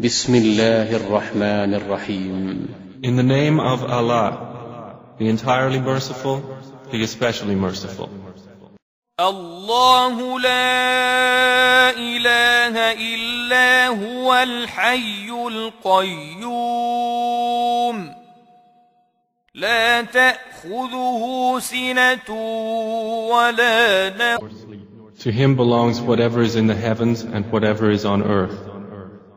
بسم الله الرحمن الرحيم In the name of Allah, the entirely merciful, the especially merciful. الله لا إله إلا هو الحي القيوم لا تأخذه سنة ولا نوم To him belongs whatever is in the heavens and whatever is on earth.